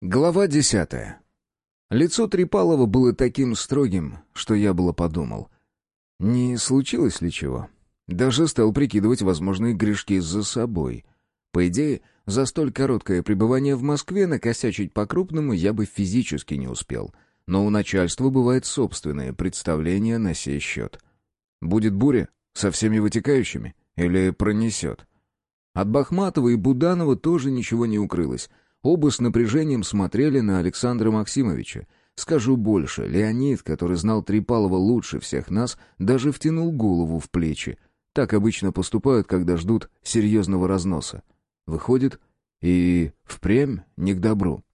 Глава десятая. Лицо Трипалова было таким строгим, что я было подумал. Не случилось ли чего? Даже стал прикидывать возможные грешки за собой. По идее, за столь короткое пребывание в Москве накосячить по-крупному я бы физически не успел. Но у начальства бывает собственное представление на сей счет. Будет буря со всеми вытекающими? Или пронесет? От Бахматова и Буданова тоже ничего не укрылось — Оба с напряжением смотрели на Александра Максимовича. Скажу больше, Леонид, который знал Трипалова лучше всех нас, даже втянул голову в плечи. Так обычно поступают, когда ждут серьезного разноса. Выходит, и впрямь не к добру.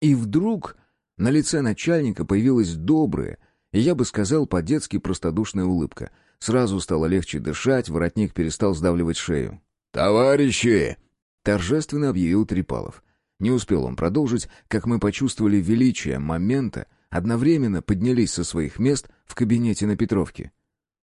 И вдруг на лице начальника появилась добрая, я бы сказал, по-детски простодушная улыбка. Сразу стало легче дышать, воротник перестал сдавливать шею. «Товарищи!» — торжественно объявил Трипалов. Не успел он продолжить, как мы почувствовали величие момента, одновременно поднялись со своих мест в кабинете на Петровке.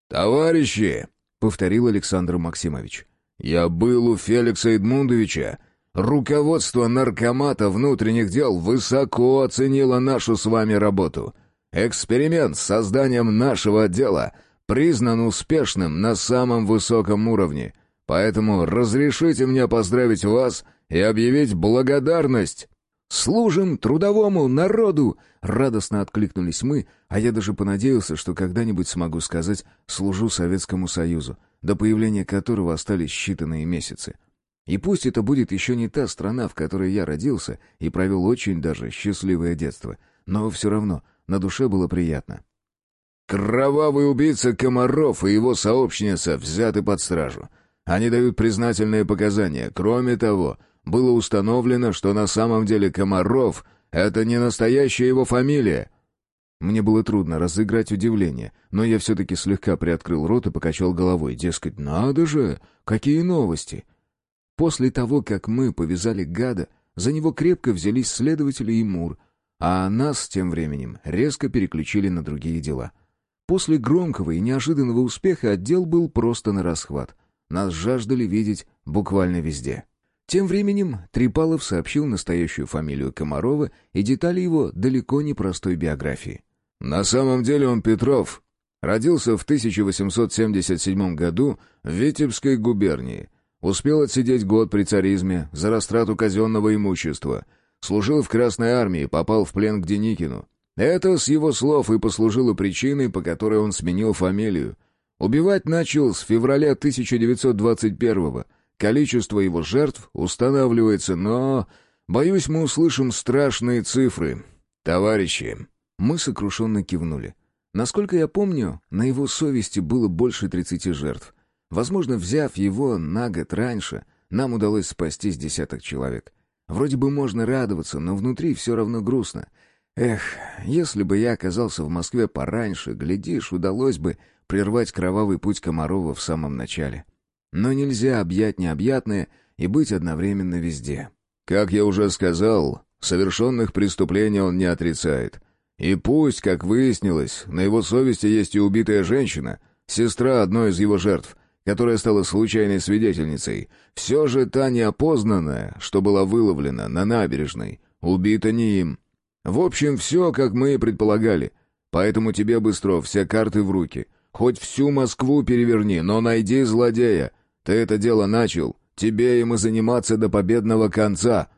«Товарищи!» — повторил Александр Максимович. «Я был у Феликса Эдмундовича. Руководство наркомата внутренних дел высоко оценило нашу с вами работу. Эксперимент с созданием нашего отдела признан успешным на самом высоком уровне. Поэтому разрешите мне поздравить вас — и объявить благодарность. «Служим трудовому народу!» — радостно откликнулись мы, а я даже понадеялся, что когда-нибудь смогу сказать «служу Советскому Союзу», до появления которого остались считанные месяцы. И пусть это будет еще не та страна, в которой я родился и провел очень даже счастливое детство, но все равно на душе было приятно. «Кровавый убийца Комаров и его сообщница взяты под стражу. Они дают признательные показания. Кроме того, было установлено, что на самом деле Комаров — это не настоящая его фамилия. Мне было трудно разыграть удивление, но я все-таки слегка приоткрыл рот и покачал головой, дескать, надо же, какие новости. После того, как мы повязали гада, за него крепко взялись следователи и Мур, а нас тем временем резко переключили на другие дела. После громкого и неожиданного успеха отдел был просто на расхват. Нас жаждали видеть буквально везде. Тем временем Трипалов сообщил настоящую фамилию Комарова и детали его далеко не простой биографии. «На самом деле он Петров. Родился в 1877 году в Витебской губернии. Успел отсидеть год при царизме за растрату казенного имущества. Служил в Красной армии, попал в плен к Деникину. Это, с его слов, и послужило причиной, по которой он сменил фамилию. Убивать начал с февраля 1921 года Количество его жертв устанавливается, но... Боюсь, мы услышим страшные цифры. Товарищи!» Мы сокрушенно кивнули. Насколько я помню, на его совести было больше тридцати жертв. Возможно, взяв его на год раньше, нам удалось спасти с десяток человек. Вроде бы можно радоваться, но внутри все равно грустно. Эх, если бы я оказался в Москве пораньше, глядишь, удалось бы прервать кровавый путь Комарова в самом начале. Но нельзя объять необъятное и быть одновременно везде. Как я уже сказал, совершенных преступлений он не отрицает. И пусть, как выяснилось, на его совести есть и убитая женщина, сестра одной из его жертв, которая стала случайной свидетельницей, все же та неопознанная, что была выловлена на набережной, убита не им. В общем, все, как мы и предполагали. Поэтому тебе, Быстров, все карты в руки. Хоть всю Москву переверни, но найди злодея. Ты это дело начал. Тебе им и заниматься до победного конца».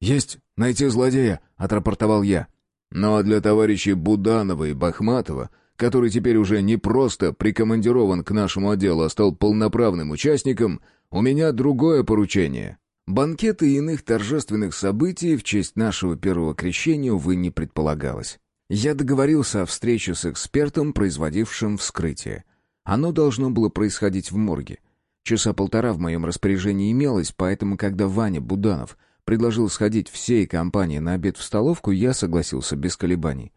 «Есть найти злодея», — отрапортовал я. «Но для товарищей Буданова и Бахматова, который теперь уже не просто прикомандирован к нашему отделу, а стал полноправным участником, у меня другое поручение». Банкеты и иных торжественных событий в честь нашего первого крещения, увы, не предполагалось. Я договорился о встрече с экспертом, производившим вскрытие. Оно должно было происходить в морге. Часа полтора в моем распоряжении имелось, поэтому, когда Ваня Буданов предложил сходить всей компании на обед в столовку, я согласился без колебаний.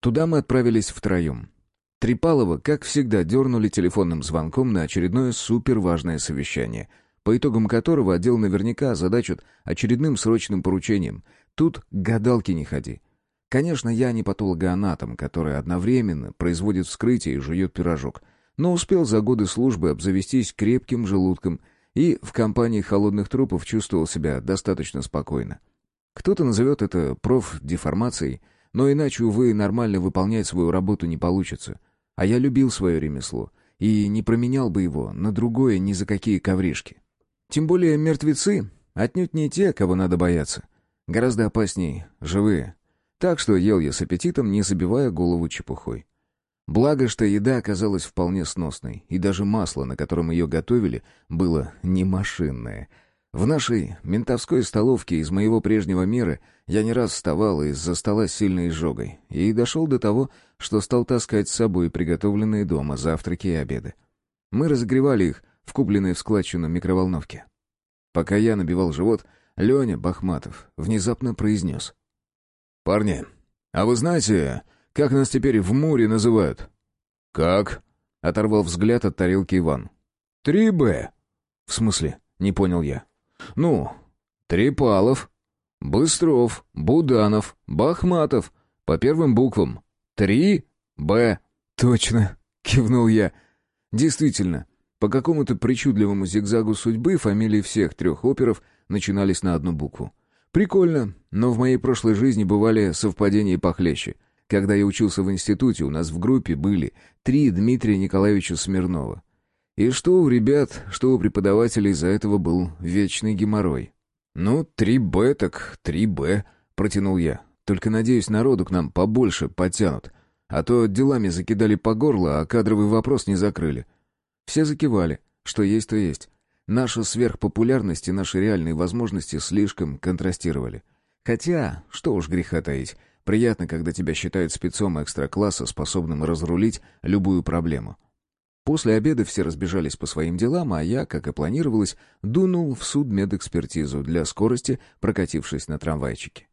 Туда мы отправились втроем. Трипалова, как всегда, дернули телефонным звонком на очередное суперважное совещание, по итогам которого отдел наверняка озадачат очередным срочным поручением. Тут гадалки не ходи. Конечно, я не патологоанатом, который одновременно производит вскрытие и жует пирожок — но успел за годы службы обзавестись крепким желудком и в компании холодных трупов чувствовал себя достаточно спокойно. Кто-то назовет это профдеформацией, но иначе, увы, нормально выполнять свою работу не получится. А я любил свое ремесло и не променял бы его на другое ни за какие ковришки. Тем более мертвецы отнюдь не те, кого надо бояться. Гораздо опасней живые. Так что ел я с аппетитом, не забивая голову чепухой. Благо, что еда оказалась вполне сносной, и даже масло, на котором ее готовили, было не машинное. В нашей ментовской столовке из моего прежнего мира я не раз вставал из-за стола сильной изжогой и дошел до того, что стал таскать с собой приготовленные дома завтраки и обеды. Мы разогревали их в купленной в складчину микроволновке. Пока я набивал живот, Леня Бахматов внезапно произнес. «Парни, а вы знаете, как нас теперь в Муре называют?» «Как?» — оторвал взгляд от тарелки Иван. «Три Б». «В смысле?» — не понял я. «Ну, Трипалов, Быстров, Буданов, Бахматов. По первым буквам. Три Б». «Точно!» — кивнул я. «Действительно, по какому-то причудливому зигзагу судьбы фамилии всех трех оперов начинались на одну букву. Прикольно, но в моей прошлой жизни бывали совпадения похлеще — когда я учился в институте, у нас в группе были три Дмитрия Николаевича Смирнова. И что у ребят, что у преподавателей из-за этого был вечный геморрой. «Ну, три Б так три Б», — протянул я. «Только, надеюсь, народу к нам побольше подтянут. А то делами закидали по горло, а кадровый вопрос не закрыли». Все закивали. Что есть, то есть. Наша сверхпопулярность и наши реальные возможности слишком контрастировали. Хотя, что уж греха таить, Приятно, когда тебя считают спецом экстра-класса, способным разрулить любую проблему. После обеда все разбежались по своим делам, а я, как и планировалось, дунул в судмедэкспертизу для скорости, прокатившись на трамвайчике.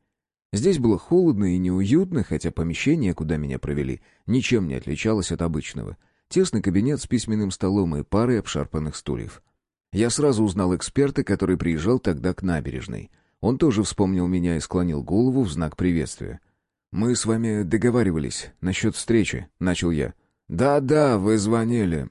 Здесь было холодно и неуютно, хотя помещение, куда меня провели, ничем не отличалось от обычного. Тесный кабинет с письменным столом и парой обшарпанных стульев. Я сразу узнал эксперта, который приезжал тогда к набережной. Он тоже вспомнил меня и склонил голову в знак приветствия. «Мы с вами договаривались насчет встречи», — начал я. «Да-да, вы звонили.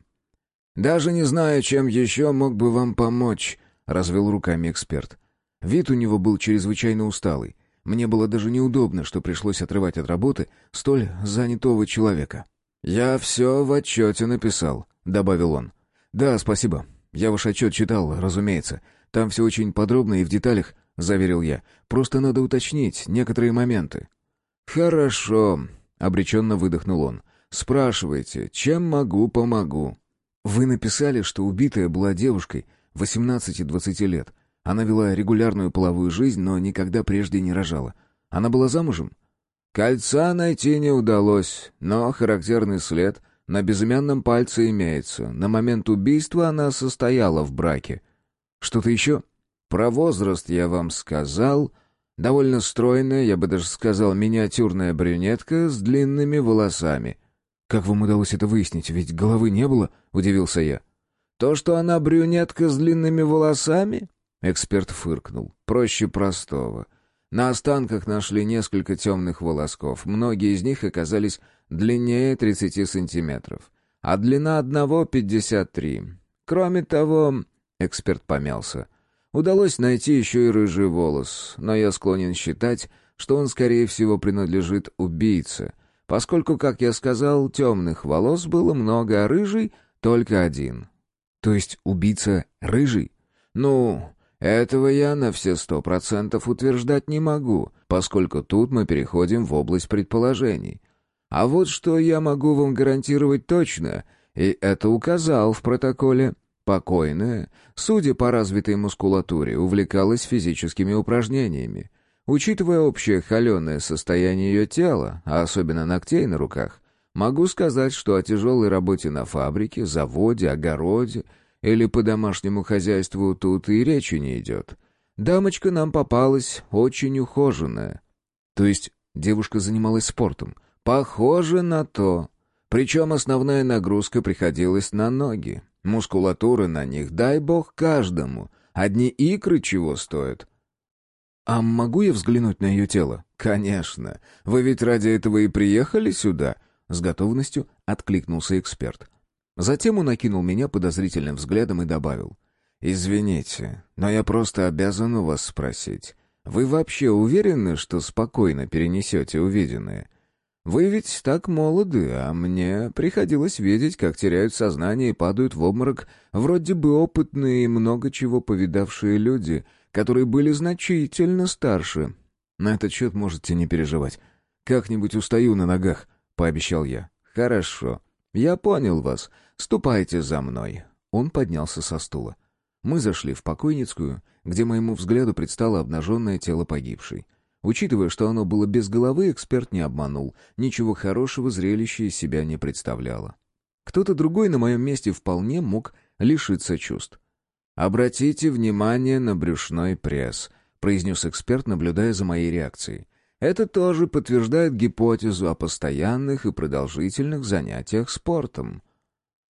Даже не знаю, чем еще мог бы вам помочь», — развел руками эксперт. Вид у него был чрезвычайно усталый. Мне было даже неудобно, что пришлось отрывать от работы столь занятого человека. «Я все в отчете написал», — добавил он. «Да, спасибо. Я ваш отчет читал, разумеется. Там все очень подробно и в деталях», — заверил я. «Просто надо уточнить некоторые моменты». «Хорошо», — обреченно выдохнул он. «Спрашивайте, чем могу, помогу». «Вы написали, что убитая была девушкой 18-20 лет. Она вела регулярную половую жизнь, но никогда прежде не рожала. Она была замужем?» «Кольца найти не удалось, но характерный след на безымянном пальце имеется. На момент убийства она состояла в браке». «Что-то еще?» «Про возраст я вам сказал», Довольно стройная, я бы даже сказал, миниатюрная брюнетка с длинными волосами. «Как вам удалось это выяснить? Ведь головы не было?» — удивился я. «То, что она брюнетка с длинными волосами?» Эксперт фыркнул. «Проще простого. На останках нашли несколько темных волосков. Многие из них оказались длиннее 30 сантиметров, а длина одного — 53. Кроме того...» — эксперт помялся. Удалось найти еще и рыжий волос, но я склонен считать, что он, скорее всего, принадлежит убийце, поскольку, как я сказал, темных волос было много, а рыжий — только один. То есть убийца рыжий? Ну, этого я на все сто процентов утверждать не могу, поскольку тут мы переходим в область предположений. А вот что я могу вам гарантировать точно, и это указал в протоколе — Покойная, судя по развитой мускулатуре, увлекалась физическими упражнениями. Учитывая общее холеное состояние ее тела, а особенно ногтей на руках, могу сказать, что о тяжелой работе на фабрике, заводе, огороде или по домашнему хозяйству тут и речи не идет. Дамочка нам попалась очень ухоженная. То есть девушка занималась спортом? Похоже на то. Причем основная нагрузка приходилась на ноги. Мускулатуры на них, дай бог каждому. Одни икры чего стоят. «А могу я взглянуть на ее тело?» «Конечно. Вы ведь ради этого и приехали сюда?» С готовностью откликнулся эксперт. Затем он окинул меня подозрительным взглядом и добавил. «Извините, но я просто обязан у вас спросить. Вы вообще уверены, что спокойно перенесете увиденное? Вы ведь так молоды, а мне приходилось видеть, как теряют сознание и падают в обморок вроде бы опытные и много чего повидавшие люди, которые были значительно старше. На этот счет можете не переживать. Как-нибудь устаю на ногах, — пообещал я. Хорошо. Я понял вас. Ступайте за мной. Он поднялся со стула. Мы зашли в покойницкую, где моему взгляду предстало обнаженное тело погибшей. Учитывая, что оно было без головы, эксперт не обманул. Ничего хорошего зрелище из себя не представляло. Кто-то другой на моем месте вполне мог лишиться чувств. «Обратите внимание на брюшной пресс», — произнес эксперт, наблюдая за моей реакцией. «Это тоже подтверждает гипотезу о постоянных и продолжительных занятиях спортом».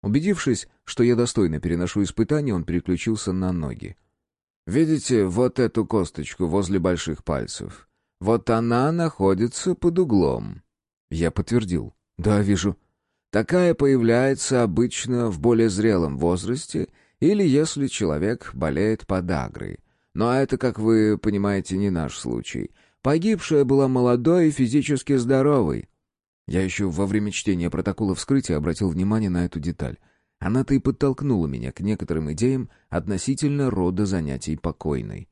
Убедившись, что я достойно переношу испытания, он переключился на ноги. «Видите вот эту косточку возле больших пальцев? Вот она находится под углом. Я подтвердил. Да, вижу. Такая появляется обычно в более зрелом возрасте или если человек болеет подагрой. Но это, как вы понимаете, не наш случай. Погибшая была молодой и физически здоровой. Я еще во время чтения протокола вскрытия обратил внимание на эту деталь. Она-то и подтолкнула меня к некоторым идеям относительно рода занятий покойной.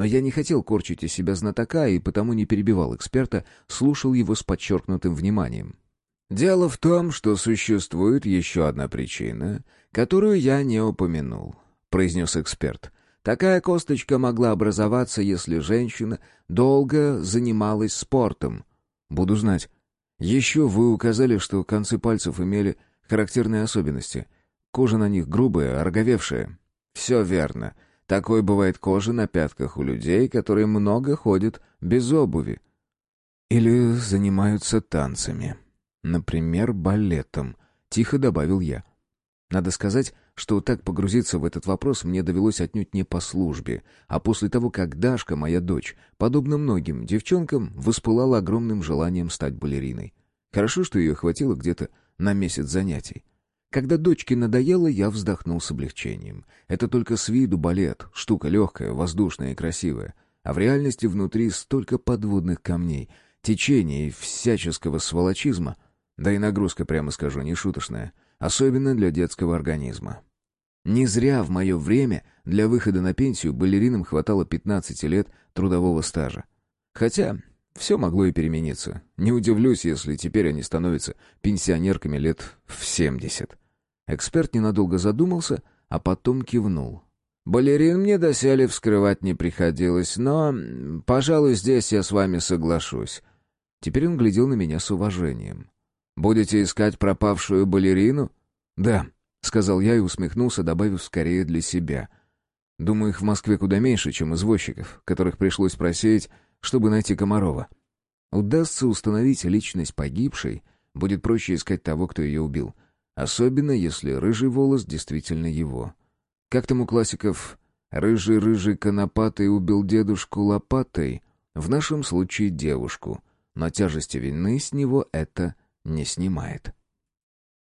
Но я не хотел корчить из себя знатока и потому не перебивал эксперта, слушал его с подчеркнутым вниманием. «Дело в том, что существует еще одна причина, которую я не упомянул», — произнес эксперт. «Такая косточка могла образоваться, если женщина долго занималась спортом. Буду знать. Еще вы указали, что концы пальцев имели характерные особенности. Кожа на них грубая, ороговевшая». «Все верно. Такой бывает кожа на пятках у людей, которые много ходят без обуви. Или занимаются танцами. Например, балетом. Тихо добавил я. Надо сказать, что так погрузиться в этот вопрос мне довелось отнюдь не по службе, а после того, как Дашка, моя дочь, подобно многим девчонкам, воспылала огромным желанием стать балериной. Хорошо, что ее хватило где-то на месяц занятий. Когда дочке надоело, я вздохнул с облегчением. Это только с виду балет, штука легкая, воздушная и красивая. А в реальности внутри столько подводных камней, течений и всяческого сволочизма. Да и нагрузка, прямо скажу, не шуточная. Особенно для детского организма. Не зря в мое время для выхода на пенсию балеринам хватало 15 лет трудового стажа. Хотя все могло и перемениться. Не удивлюсь, если теперь они становятся пенсионерками лет в 70. Эксперт ненадолго задумался, а потом кивнул. «Балерин мне доселе вскрывать не приходилось, но, пожалуй, здесь я с вами соглашусь». Теперь он глядел на меня с уважением. «Будете искать пропавшую балерину?» «Да», — сказал я и усмехнулся, добавив скорее для себя. «Думаю, их в Москве куда меньше, чем извозчиков, которых пришлось просеять, чтобы найти Комарова. Удастся установить личность погибшей, будет проще искать того, кто ее убил. Особенно, если рыжий волос действительно его. Как там у классиков «рыжий-рыжий конопатый убил дедушку лопатой», в нашем случае девушку, но тяжести вины с него это не снимает.